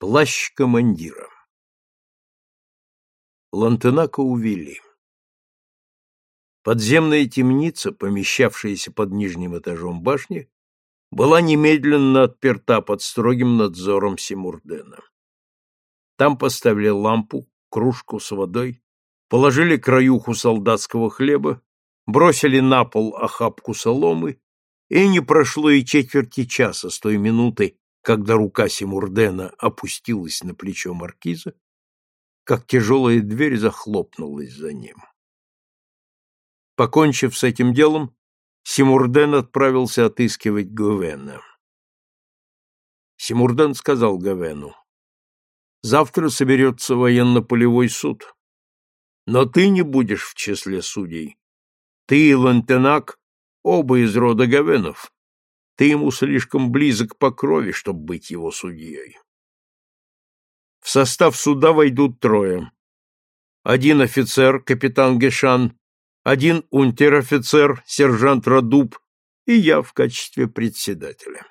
Плащ командира Лантенака увели. Подземная темница, помещавшаяся под нижним этажом башни, была немедленно отперта под строгим надзором Симурдена. Там поставили лампу, кружку с водой, положили краюху солдатского хлеба, бросили на пол охапку соломы, и не прошло и четверти часа с той минуты, когда рука Симурдена опустилась на плечо маркиза, как тяжелая дверь захлопнулась за ним. Покончив с этим делом, Симурден отправился отыскивать Говена. Симурден сказал Говену, «Завтра соберется военно-полевой суд, но ты не будешь в числе судей. Ты и Лантенак оба из рода Говенов, ты ему слишком близок по крови, чтобы быть его судьей. В состав суда войдут трое. Один офицер, капитан Гешан, один унтер-офицер, сержант Радуб и я в качестве председателя.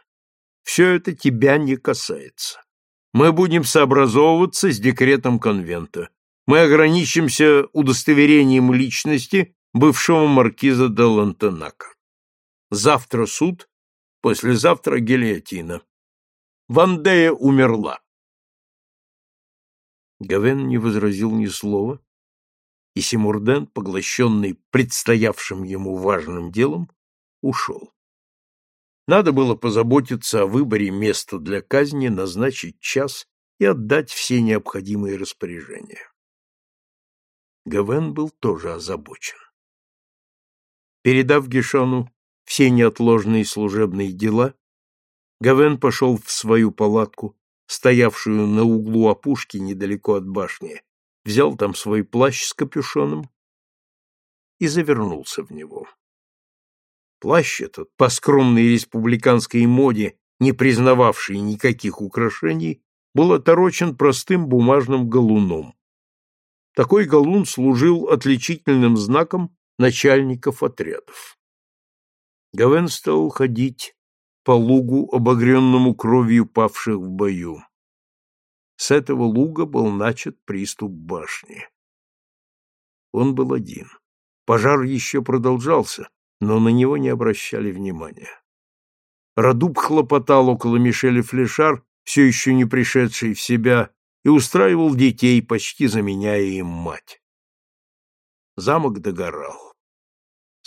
Все это тебя не касается. Мы будем сообразовываться с декретом конвента. Мы ограничимся удостоверением личности бывшего маркиза де Лантенака. Завтра суд, Послезавтра гильотина. Вандея умерла. Гавен не возразил ни слова, и Симурден, поглощенный предстоявшим ему важным делом, ушел. Надо было позаботиться о выборе места для казни, назначить час и отдать все необходимые распоряжения. Гавен был тоже озабочен. Передав Гешону все неотложные служебные дела, Гавен пошел в свою палатку, стоявшую на углу опушки недалеко от башни, взял там свой плащ с капюшоном и завернулся в него. Плащ этот, по скромной республиканской моде, не признававший никаких украшений, был оторочен простым бумажным галуном. Такой галун служил отличительным знаком начальников отрядов. Гавен стал ходить по лугу, обогренному кровью павших в бою. С этого луга был начат приступ башни. Он был один. Пожар еще продолжался, но на него не обращали внимания. Радуб хлопотал около Мишеля Флешар, все еще не пришедший в себя, и устраивал детей, почти заменяя им мать. Замок догорал.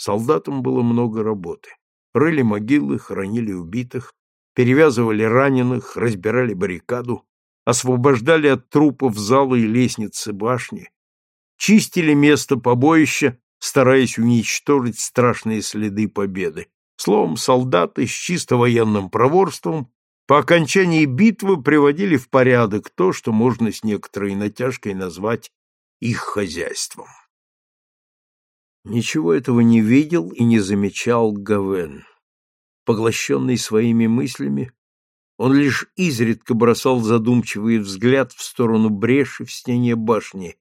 Солдатам было много работы рыли могилы, хоронили убитых, перевязывали раненых, разбирали баррикаду, освобождали от трупов залы и лестницы башни, чистили место побоища, стараясь уничтожить страшные следы победы. Словом, солдаты с чисто военным проворством по окончании битвы приводили в порядок то, что можно с некоторой натяжкой назвать их хозяйством. Ничего этого не видел и не замечал Гавен. Поглощенный своими мыслями, он лишь изредка бросал задумчивый взгляд в сторону бреши в стене башни,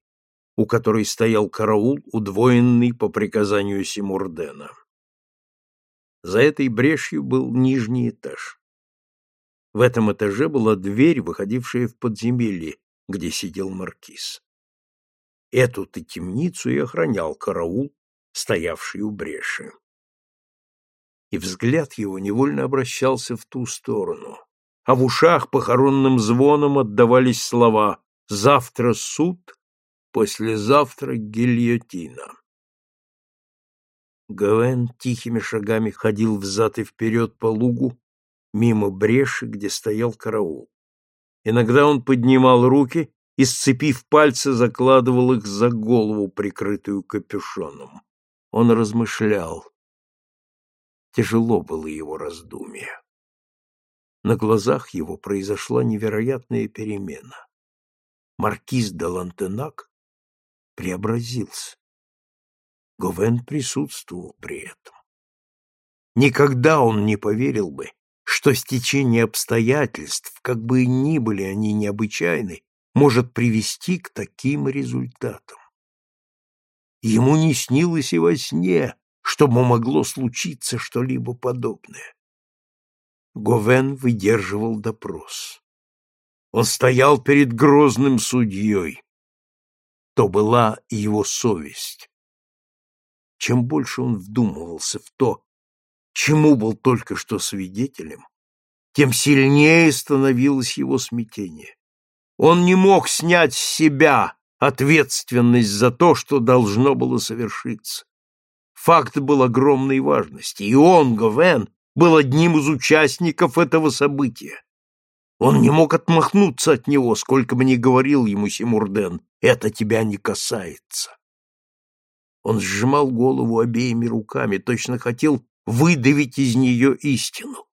у которой стоял караул, удвоенный по приказанию Симурдена. За этой брешью был нижний этаж. В этом этаже была дверь, выходившая в подземелье, где сидел маркиз. Эту-то темницу и охранял караул, стоявший у бреши. И взгляд его невольно обращался в ту сторону, а в ушах похоронным звоном отдавались слова «Завтра суд, послезавтра гильотина». Гавен тихими шагами ходил взад и вперед по лугу, мимо бреши, где стоял караул. Иногда он поднимал руки и, сцепив пальцы, закладывал их за голову, прикрытую капюшоном. Он размышлял. Тяжело было его раздумье. На глазах его произошла невероятная перемена. Маркиз де Лантенак преобразился. Говен присутствовал при этом. Никогда он не поверил бы, что стечение обстоятельств, как бы ни были они необычайны, может привести к таким результатам. Ему не снилось и во сне, чтобы могло случиться что-либо подобное. Говен выдерживал допрос. Он стоял перед грозным судьей. То была его совесть. Чем больше он вдумывался в то, чему был только что свидетелем, тем сильнее становилось его смятение. Он не мог снять с себя ответственность за то, что должно было совершиться. Факт был огромной важности, и он, Говен, был одним из участников этого события. Он не мог отмахнуться от него, сколько бы ни говорил ему Симурден, это тебя не касается. Он сжимал голову обеими руками, точно хотел выдавить из нее истину.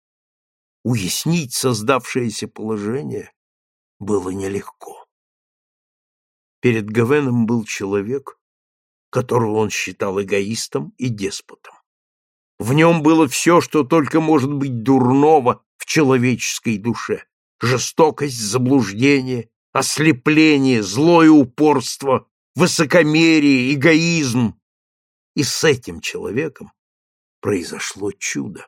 Уяснить создавшееся положение было нелегко. Перед Гавеном был человек, которого он считал эгоистом и деспотом. В нем было все, что только может быть дурного в человеческой душе. Жестокость, заблуждение, ослепление, злое упорство, высокомерие, эгоизм. И с этим человеком произошло чудо.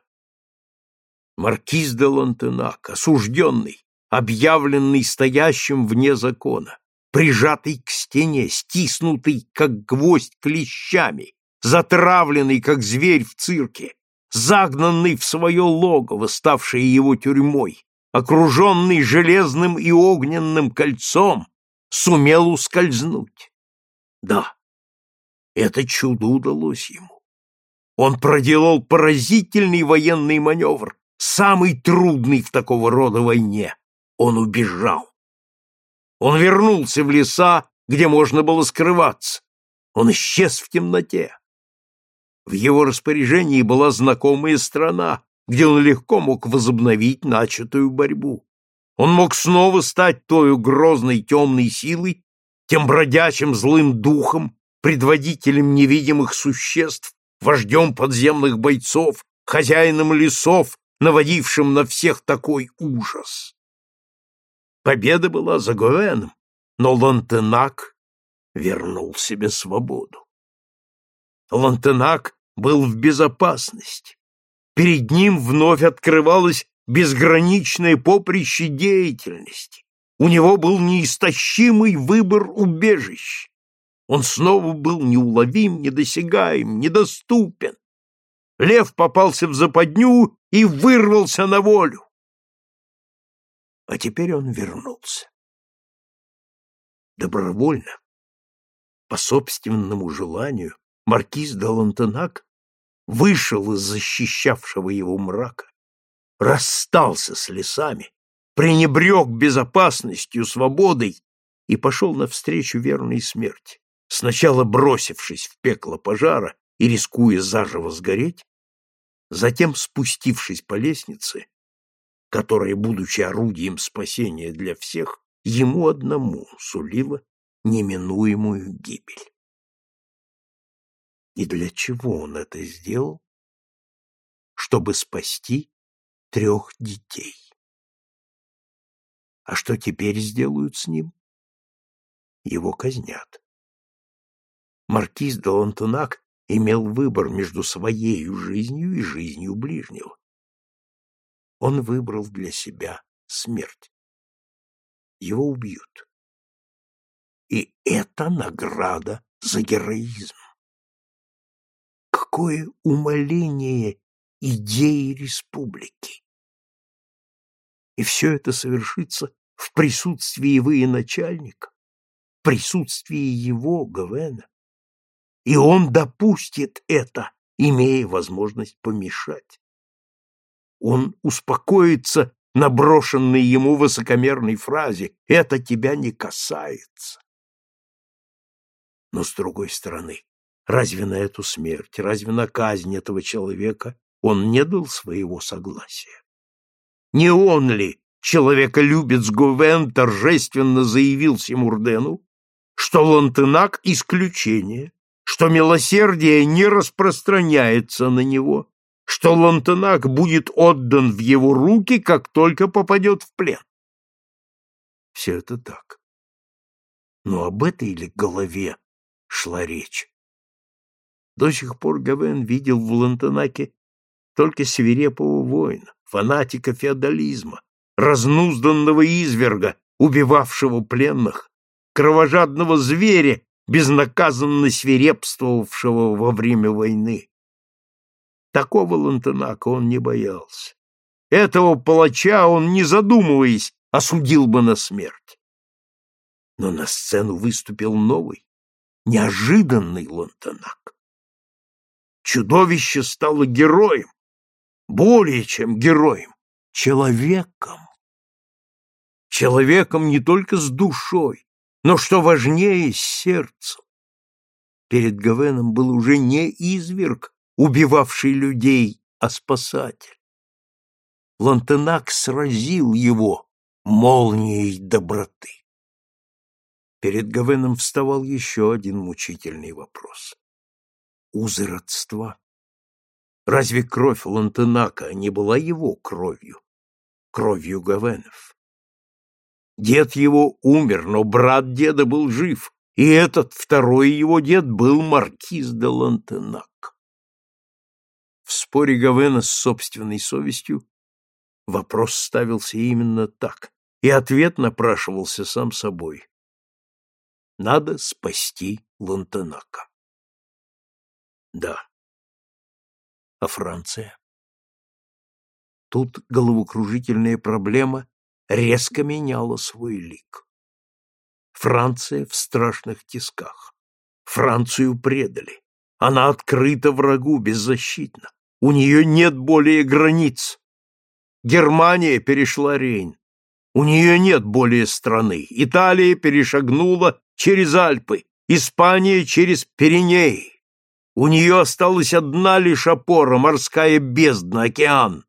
Маркиз де Лантенак, осужденный, объявленный стоящим вне закона, прижатый к стене, стиснутый, как гвоздь клещами, затравленный, как зверь в цирке, загнанный в свое логово, ставшее его тюрьмой, окруженный железным и огненным кольцом, сумел ускользнуть. Да, это чудо удалось ему. Он проделал поразительный военный маневр, самый трудный в такого рода войне. Он убежал. Он вернулся в леса, где можно было скрываться. Он исчез в темноте. В его распоряжении была знакомая страна, где он легко мог возобновить начатую борьбу. Он мог снова стать той грозной темной силой, тем бродячим злым духом, предводителем невидимых существ, вождем подземных бойцов, хозяином лесов, наводившим на всех такой ужас. Победа была за Говеном, но Лантенак вернул себе свободу. Лантенак был в безопасности. Перед ним вновь открывалось безграничное поприще деятельности. У него был неистощимый выбор убежищ. Он снова был неуловим, недосягаем, недоступен. Лев попался в западню и вырвался на волю. А теперь он вернулся. Добровольно, по собственному желанию, маркиз де вышел из защищавшего его мрака, расстался с лесами, пренебрег безопасностью, свободой и пошел навстречу верной смерти, сначала бросившись в пекло пожара и рискуя заживо сгореть, затем спустившись по лестнице которое, будучи орудием спасения для всех, ему одному сулило неминуемую гибель. И для чего он это сделал? Чтобы спасти трех детей. А что теперь сделают с ним? Его казнят. Маркиз де Лантенак имел выбор между своей жизнью и жизнью ближнего он выбрал для себя смерть. Его убьют. И это награда за героизм. Какое умоление идеи республики! И все это совершится в присутствии военачальника, в присутствии его, Гавена. И он допустит это, имея возможность помешать он успокоится на брошенной ему высокомерной фразе «это тебя не касается». Но с другой стороны, разве на эту смерть, разве на казнь этого человека он не дал своего согласия? Не он ли, человеколюбец Гувен, торжественно заявил Симурдену, что Лантенак — исключение, что милосердие не распространяется на него, что Лантенак будет отдан в его руки, как только попадет в плен. Все это так. Но об этой ли голове шла речь? До сих пор Гавен видел в Лантенаке только свирепого воина, фанатика феодализма, разнузданного изверга, убивавшего пленных, кровожадного зверя, безнаказанно свирепствовавшего во время войны. Такого Лантенака он не боялся. Этого палача он, не задумываясь, осудил бы на смерть. Но на сцену выступил новый, неожиданный Лантенак. Чудовище стало героем, более чем героем, человеком. Человеком не только с душой, но, что важнее, с сердцем. Перед Гавеном был уже не изверг, убивавший людей, а спасатель. Лантенак сразил его молнией доброты. Перед Гавеном вставал еще один мучительный вопрос. Узы родства. Разве кровь Лантенака не была его кровью? Кровью Гавенов. Дед его умер, но брат деда был жив, и этот второй его дед был маркиз де Лантенак. Споре Гавена с собственной совестью вопрос ставился именно так, и ответ напрашивался сам собой. Надо спасти Лантенака. Да. А Франция? Тут головокружительная проблема резко меняла свой лик. Франция в страшных тисках. Францию предали. Она открыта врагу, беззащитна. У нее нет более границ. Германия перешла Рейн. У нее нет более страны. Италия перешагнула через Альпы, Испания через Пиренеи. У нее осталась одна лишь опора — морская бездна, океан.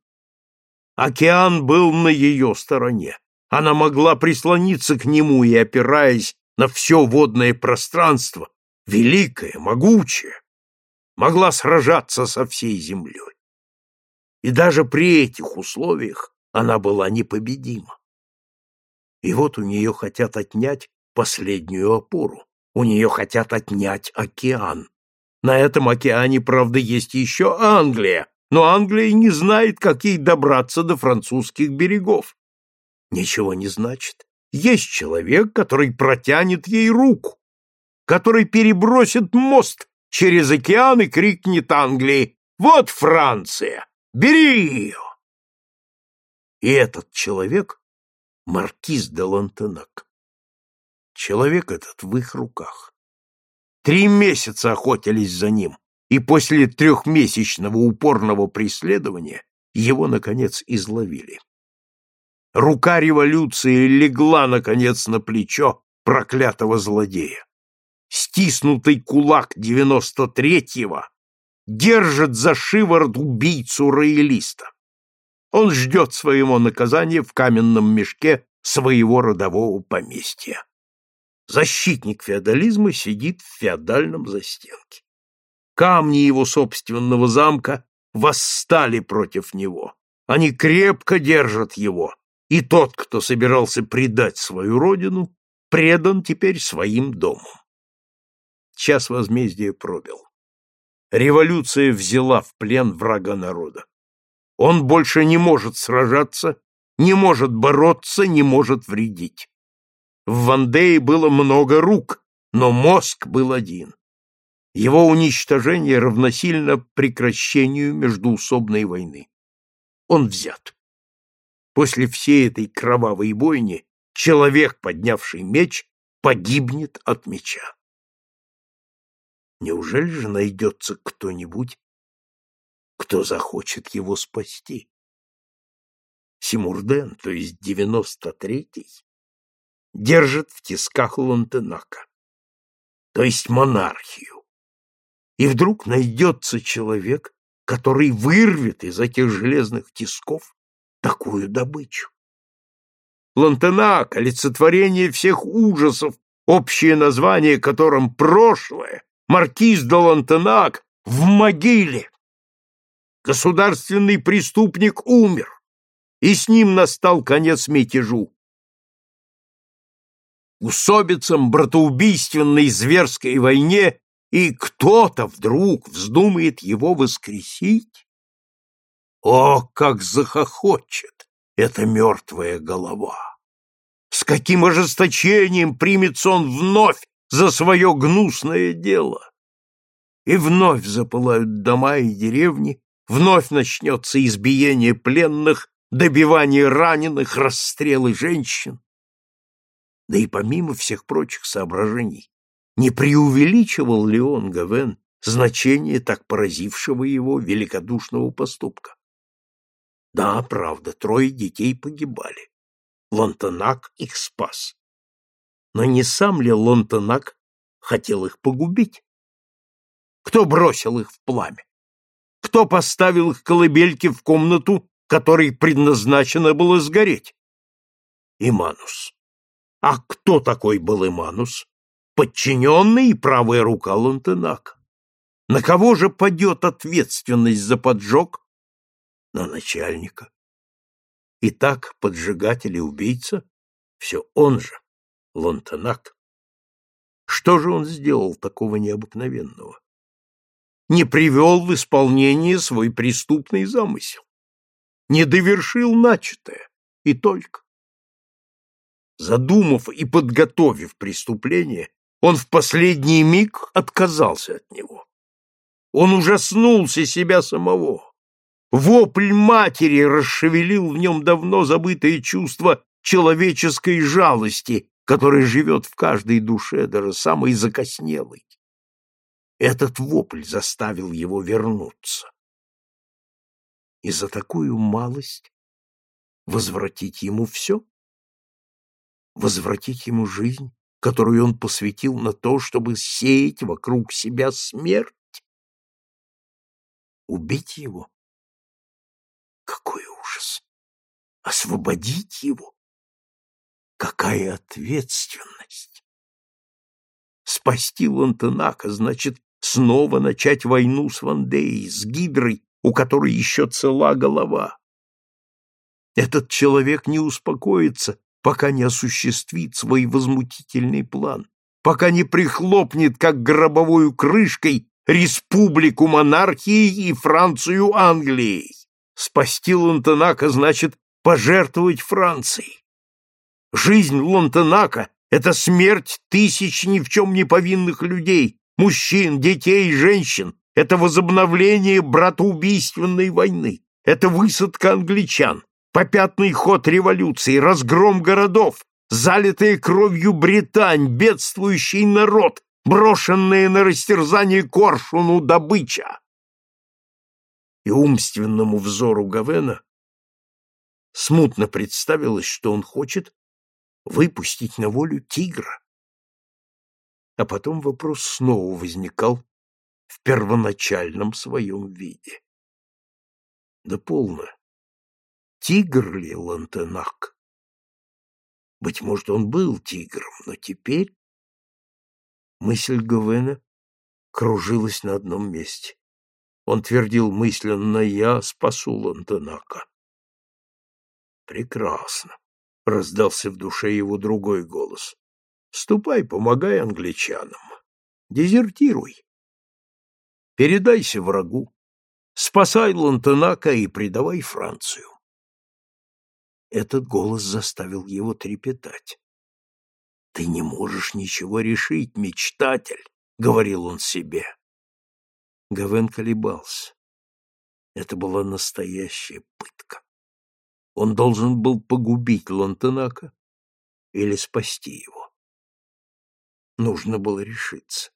Океан был на ее стороне. Она могла прислониться к нему и, опираясь на все водное пространство, великое, могучее, могла сражаться со всей землей. И даже при этих условиях она была непобедима. И вот у нее хотят отнять последнюю опору, у нее хотят отнять океан. На этом океане, правда, есть еще Англия, но Англия не знает, как ей добраться до французских берегов. Ничего не значит. Есть человек, который протянет ей руку, который перебросит мост через океан и крикнет Англии «Вот Франция! Бери ее!» И этот человек — маркиз де Лантенак. Человек этот в их руках. Три месяца охотились за ним, и после трехмесячного упорного преследования его, наконец, изловили. Рука революции легла, наконец, на плечо проклятого злодея. Стиснутый кулак девяносто третьего держит за шиворот убийцу роялиста. Он ждет своего наказания в каменном мешке своего родового поместья. Защитник феодализма сидит в феодальном застенке камни его собственного замка восстали против него. Они крепко держат его, и тот, кто собирался предать свою родину, предан теперь своим домом. Час возмездия пробил. Революция взяла в плен врага народа. Он больше не может сражаться, не может бороться, не может вредить. В Вандее было много рук, но мозг был один. Его уничтожение равносильно прекращению междуусобной войны. Он взят. После всей этой кровавой бойни человек, поднявший меч, погибнет от меча. Неужели же найдется кто-нибудь, кто захочет его спасти? Симурден, то есть девяносто третий, держит в тисках Лантенака, то есть монархию и вдруг найдется человек, который вырвет из этих железных тисков такую добычу. Лантенак — олицетворение всех ужасов, общее название которым прошлое, маркиз де Лантенак в могиле. Государственный преступник умер, и с ним настал конец мятежу. Усобицам братоубийственной зверской войне и кто-то вдруг вздумает его воскресить? О, как захохочет эта мертвая голова! С каким ожесточением примется он вновь за свое гнусное дело! И вновь запылают дома и деревни, вновь начнется избиение пленных, добивание раненых, расстрелы женщин. Да и помимо всех прочих соображений, не преувеличивал ли он, Гавен, значение так поразившего его великодушного поступка? Да, правда, трое детей погибали. Лонтонак их спас. Но не сам ли Лонтонак хотел их погубить? Кто бросил их в пламя? Кто поставил их колыбельки в комнату, которой предназначено было сгореть? Иманус. А кто такой был Иманус? Подчиненный и правая рука Лонтенака. На кого же падет ответственность за поджог? На начальника. Итак, поджигатель и убийца — все он же, Лонтенак. Что же он сделал такого необыкновенного? Не привел в исполнение свой преступный замысел. Не довершил начатое, и только. Задумав и подготовив преступление, он в последний миг отказался от него. Он ужаснулся себя самого. Вопль матери расшевелил в нем давно забытое чувство человеческой жалости, которое живет в каждой душе, даже самой закоснелой. Этот вопль заставил его вернуться. И за такую малость возвратить ему все? Возвратить ему жизнь, которую он посвятил на то, чтобы сеять вокруг себя смерть? Убить его? Какой ужас! Освободить его? Какая ответственность! Спасти Лантенака значит снова начать войну с Вандеей, с Гидрой, у которой еще цела голова. Этот человек не успокоится, пока не осуществит свой возмутительный план, пока не прихлопнет, как гробовую крышкой, республику монархии и Францию Англией. Спасти Лонтенака значит пожертвовать Францией. Жизнь Лонтенака — это смерть тысяч ни в чем не повинных людей, мужчин, детей, женщин. Это возобновление братоубийственной войны. Это высадка англичан, попятный ход революции, разгром городов, залитая кровью Британь, бедствующий народ, брошенная на растерзание коршуну добыча и умственному взору Гавена смутно представилось, что он хочет выпустить на волю тигра. А потом вопрос снова возникал в первоначальном своем виде. Да полно. Тигр ли Лантенак? Быть может, он был тигром, но теперь... Мысль Гавена кружилась на одном месте. Он твердил мысленно «Я спасу Лантенака». «Прекрасно!» — раздался в душе его другой голос. «Ступай, помогай англичанам. Дезертируй. Передайся врагу. Спасай Лантенака и предавай Францию». Этот голос заставил его трепетать. «Ты не можешь ничего решить, мечтатель», — говорил он себе. Гавен колебался. Это была настоящая пытка. Он должен был погубить Лантенака или спасти его. Нужно было решиться.